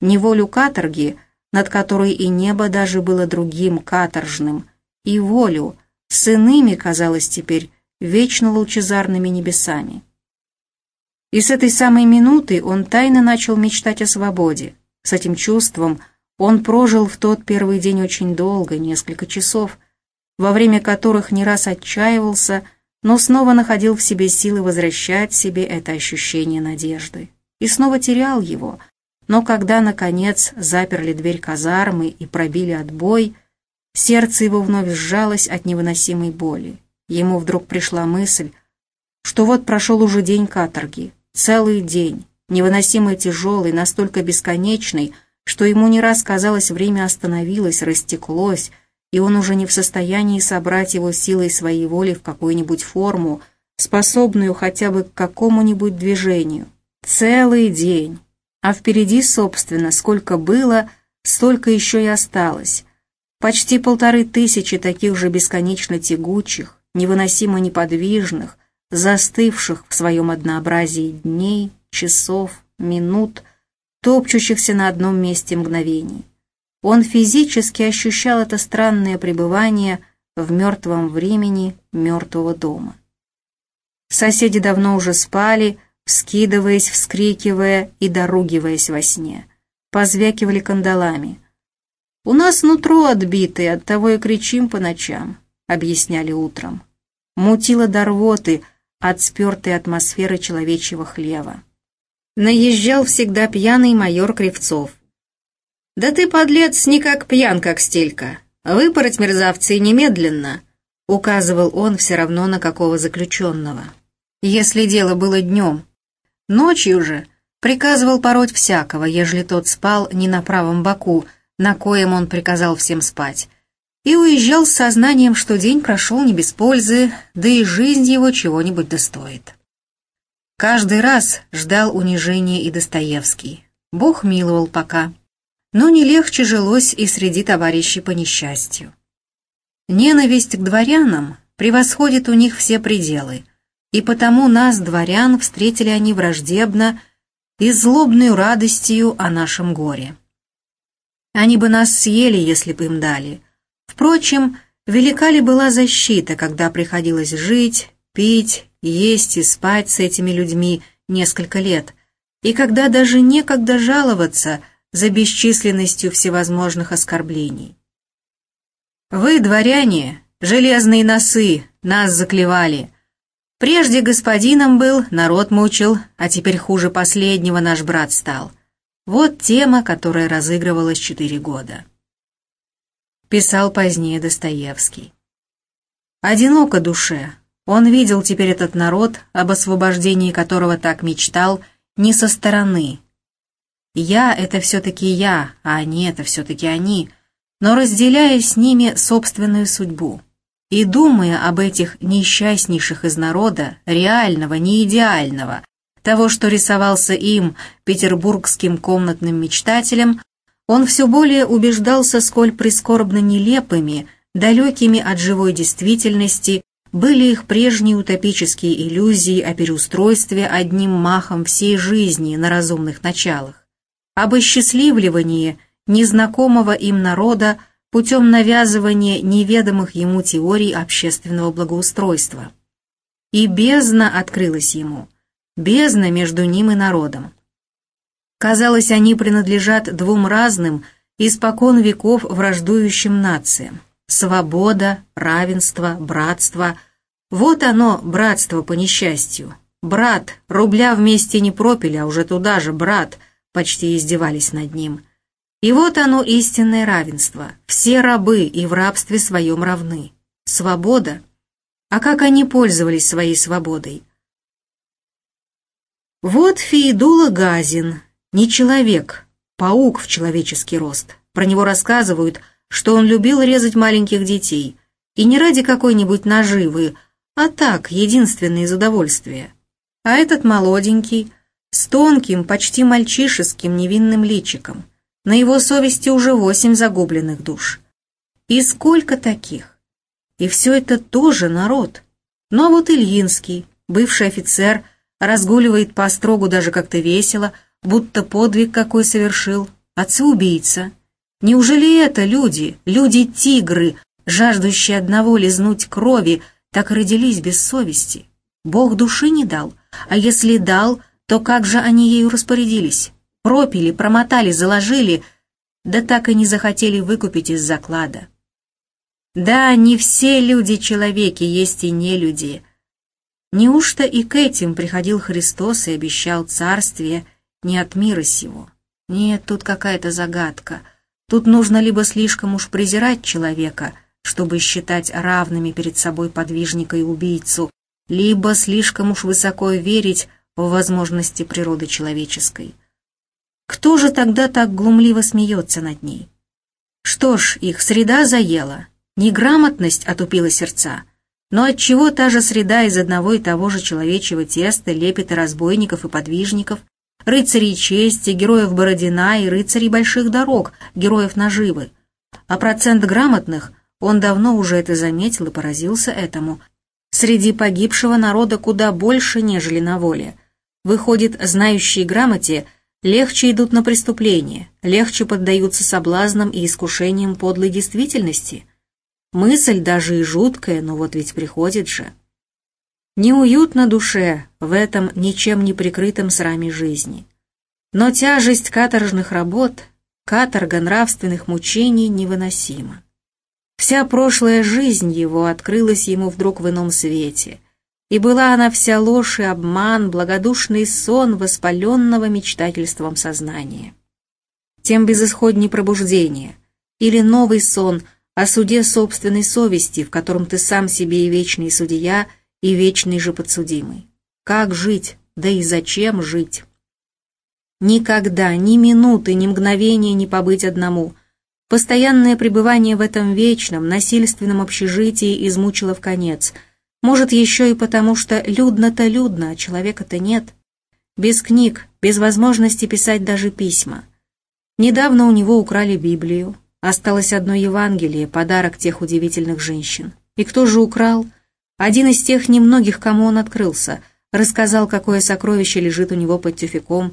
Неволю каторги — над которой и небо даже было другим, каторжным, и волю, с иными, казалось теперь, вечно лучезарными небесами. И с этой самой минуты он тайно начал мечтать о свободе. С этим чувством он прожил в тот первый день очень долго, несколько часов, во время которых не раз отчаивался, но снова находил в себе силы возвращать себе это ощущение надежды. И снова терял его – но когда, наконец, заперли дверь казармы и пробили отбой, сердце его вновь сжалось от невыносимой боли. Ему вдруг пришла мысль, что вот прошел уже день каторги, целый день, невыносимо тяжелый, настолько бесконечный, что ему не раз казалось, время остановилось, растеклось, и он уже не в состоянии собрать его силой своей воли в какую-нибудь форму, способную хотя бы к какому-нибудь движению. Целый день, а впереди, собственно, сколько было, столько еще и осталось. Почти полторы тысячи таких же бесконечно тягучих, невыносимо неподвижных, застывших в своем однообразии дней, часов, минут, топчущихся на одном месте мгновений. Он физически ощущал это странное пребывание в мертвом времени мертвого дома. Соседи давно уже спали, вскидываясь, вскрикивая и доругиваясь во сне. Позвякивали кандалами. «У нас нутро отбитое, оттого и кричим по ночам», — объясняли утром. Мутило до рвоты от спертой атмосферы человечьего хлева. Наезжал всегда пьяный майор Кривцов. «Да ты, подлец, не как пьян, как стелька. Выпороть мерзавцы немедленно», — указывал он все равно на какого заключенного. Если дело было днем, Ночью же приказывал пороть всякого, ежели тот спал не на правом боку, на коем он приказал всем спать, и уезжал с сознанием, что день прошел не без пользы, да и жизнь его чего-нибудь достоит. Каждый раз ждал унижения и Достоевский. Бог миловал пока. Но не легче жилось и среди товарищей по несчастью. Ненависть к дворянам превосходит у них все пределы, и потому нас, дворян, встретили они враждебно и злобной радостью о нашем горе. Они бы нас съели, если бы им дали. Впрочем, велика ли была защита, когда приходилось жить, пить, есть и спать с этими людьми несколько лет, и когда даже некогда жаловаться за бесчисленностью всевозможных оскорблений. Вы, дворяне, железные носы, нас заклевали. Прежде господином был, народ мучил, а теперь хуже последнего наш брат стал. Вот тема, которая разыгрывалась четыре года. Писал позднее Достоевский. Одиноко душе. Он видел теперь этот народ, об освобождении которого так мечтал, не со стороны. Я — это все-таки я, а они — это все-таки они — но разделяя с ними собственную судьбу. И думая об этих несчастнейших из народа, реального, не идеального, того, что рисовался им, петербургским комнатным мечтателем, он все более убеждался, сколь прискорбно нелепыми, далекими от живой действительности, были их прежние утопические иллюзии о переустройстве одним махом всей жизни на разумных началах, об осчастливливании – незнакомого им народа путем навязывания неведомых ему теорий общественного благоустройства. И бездна открылась ему, бездна между ним и народом. Казалось, они принадлежат двум разным, испокон веков враждующим нациям. Свобода, равенство, братство. Вот оно, братство по несчастью. Брат, рубля вместе не пропили, а уже туда же, брат, почти издевались над ним. И вот оно истинное равенство. Все рабы и в рабстве своем равны. Свобода. А как они пользовались своей свободой? Вот Феидула Газин, не человек, паук в человеческий рост. Про него рассказывают, что он любил резать маленьких детей. И не ради какой-нибудь наживы, а так, единственное из удовольствия. А этот молоденький, с тонким, почти мальчишеским невинным личиком. На его совести уже восемь загубленных душ. И сколько таких? И все это тоже народ. Но вот Ильинский, бывший офицер, разгуливает по строгу даже как-то весело, будто подвиг какой совершил. Отцы-убийца. Неужели это люди, люди-тигры, жаждущие одного лизнуть крови, так родились без совести? Бог души не дал, а если дал, то как же они ею распорядились? Пропили, промотали, заложили, да так и не захотели выкупить из заклада. Да, не все люди-человеки, есть и не люди. Неужто и к этим приходил Христос и обещал царствие не от мира сего? Нет, тут какая-то загадка. Тут нужно либо слишком уж презирать человека, чтобы считать равными перед собой подвижника и убийцу, либо слишком уж высоко верить в возможности природы человеческой. Кто же тогда так глумливо смеется над ней? Что ж, их среда заела, неграмотность отупила сердца. Но отчего та же среда из одного и того же человечьего теста лепит разбойников, и подвижников, рыцарей чести, героев Бородина и рыцарей больших дорог, героев наживы? А процент грамотных, он давно уже это заметил и поразился этому, среди погибшего народа куда больше, нежели на воле. Выходит, знающие грамоте – легче идут на преступление, легче поддаются соблазнам и искушениям подлой действительности. Мысль даже и жуткая, но вот ведь приходит же. Неуютно душе в этом ничем не прикрытом сраме жизни. Но тяжесть каторжных работ, каторга нравственных мучений невыносима. Вся прошлая жизнь его открылась ему вдруг в ином свете — и была она вся ложь и обман, благодушный сон воспаленного мечтательством сознания. Тем безысходней пробуждение, или новый сон о суде собственной совести, в котором ты сам себе и вечный судья, и вечный же подсудимый. Как жить, да и зачем жить? Никогда, ни минуты, ни мгновения не побыть одному. Постоянное пребывание в этом вечном, насильственном общежитии измучило в конец — может, еще и потому, что людно-то людно, а человека-то нет. Без книг, без возможности писать даже письма. Недавно у него украли Библию. Осталось одно Евангелие, подарок тех удивительных женщин. И кто же украл? Один из тех немногих, кому он открылся, рассказал, какое сокровище лежит у него под тюфяком,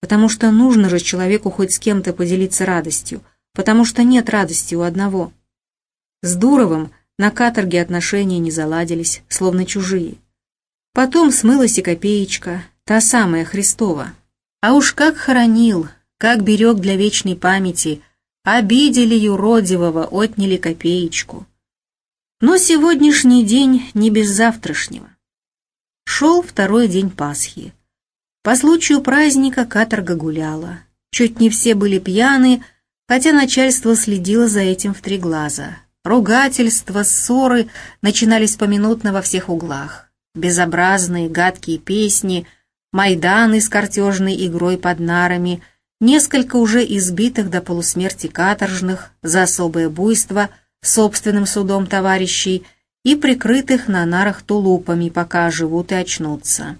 потому что нужно же человеку хоть с кем-то поделиться радостью, потому что нет радости у одного. С Дуровым на каторге отношения не заладились, словно чужие. Потом смылась и копеечка, та самая Христова. А уж как хоронил, как берег для вечной памяти, обидели юродивого, отняли копеечку. Но сегодняшний день не без завтрашнего. Шел второй день Пасхи. По случаю праздника каторга гуляла. Чуть не все были пьяны, хотя начальство следило за этим в три глаза. Ругательства, ссоры начинались поминутно во всех углах. Безобразные, гадкие песни, майданы с картежной игрой под нарами — несколько уже избитых до полусмерти каторжных за особое буйство собственным судом товарищей и прикрытых на нарах тулупами, пока живут и очнутся.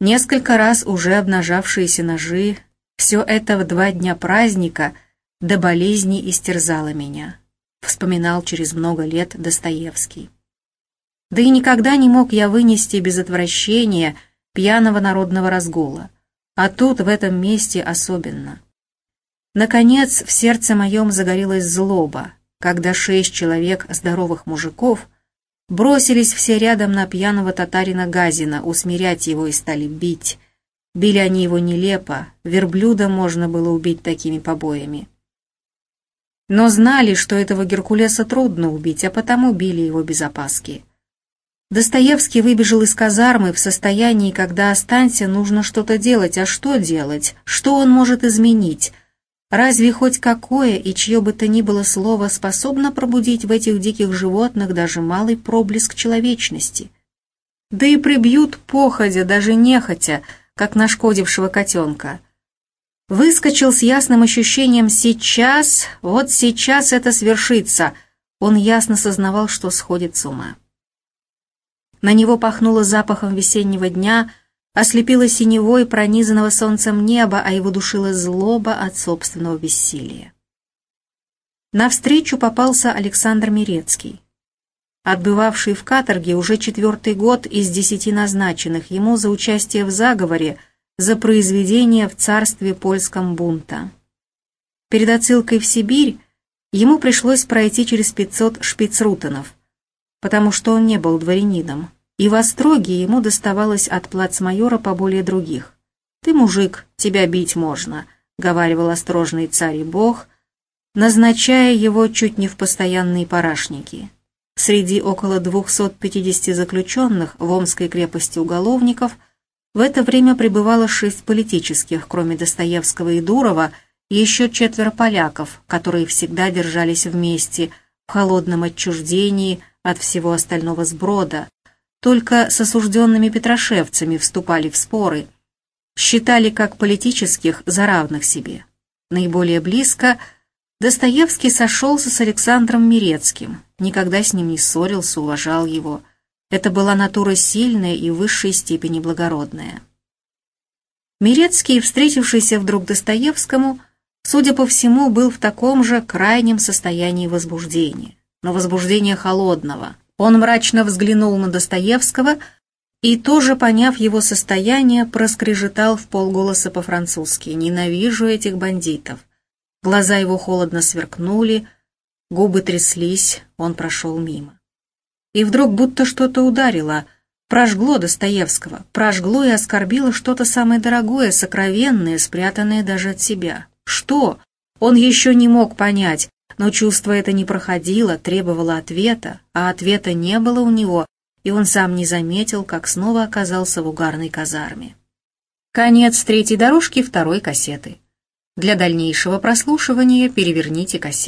Несколько раз уже обнажавшиеся ножи, все это в два дня праздника до болезни истерзало меня, вспоминал через много лет Достоевский. Да и никогда не мог я вынести без отвращения пьяного народного разгула а тут, в этом месте, особенно. Наконец, в сердце моем загорелась злоба, когда шесть человек здоровых мужиков бросились все рядом на пьяного татарина Газина, усмирять его и стали бить. Били они его нелепо, верблюда можно было убить такими побоями. Но знали, что этого Геркулеса трудно убить, а потому били его без опаски. Достоевский выбежал из казармы в состоянии, когда останься, нужно что-то делать. А что делать? Что он может изменить? Разве хоть какое и чье бы то ни было слово способно пробудить в этих диких животных даже малый проблеск человечности? Да и прибьют походя, даже нехотя, как нашкодившего котенка. Выскочил с ясным ощущением «сейчас, вот сейчас это свершится». Он ясно сознавал, что сходит с ума. На него пахнуло запахом весеннего дня, ослепило синевой пронизанного солнцем неба, а его душила злоба от собственного бессилия. Навстречу попался Александр Мирецкий. Отбывавший в каторге уже четвертый год из десяти назначенных ему за участие в заговоре за произведение в царстве польском бунта. Перед отсылкой в Сибирь ему пришлось пройти через 500 шпицрутенов, потому что он не был дворянином, и в Остроге ему доставалось от плацмайора поболее других. «Ты мужик, тебя бить можно», — говаривал острожный царь и бог, назначая его чуть не в постоянные парашники. Среди около 250 заключенных в Омской крепости уголовников в это время пребывало шесть политических, кроме Достоевского и Дурова, и еще четверо поляков, которые всегда держались вместе, в холодном отчуждении, от всего остального сброда, только с осужденными петрошевцами вступали в споры, считали как политических за равных себе. Наиболее близко Достоевский сошелся с Александром Мирецким, никогда с ним не ссорился, уважал его. Это была натура сильная и в высшей степени благородная. Мирецкий, встретившийся вдруг Достоевскому, судя по всему, был в таком же крайнем состоянии возбуждения но возбуждение холодного. Он мрачно взглянул на Достоевского и, тоже поняв его состояние, проскрежетал в полголоса по-французски «Ненавижу этих бандитов». Глаза его холодно сверкнули, губы тряслись, он прошел мимо. И вдруг будто что-то ударило, прожгло Достоевского, прожгло и оскорбило что-то самое дорогое, сокровенное, спрятанное даже от себя. Что? Он еще не мог понять, но чувство это не проходило, требовало ответа, а ответа не было у него, и он сам не заметил, как снова оказался в угарной казарме. Конец третьей дорожки второй кассеты. Для дальнейшего прослушивания переверните кассету.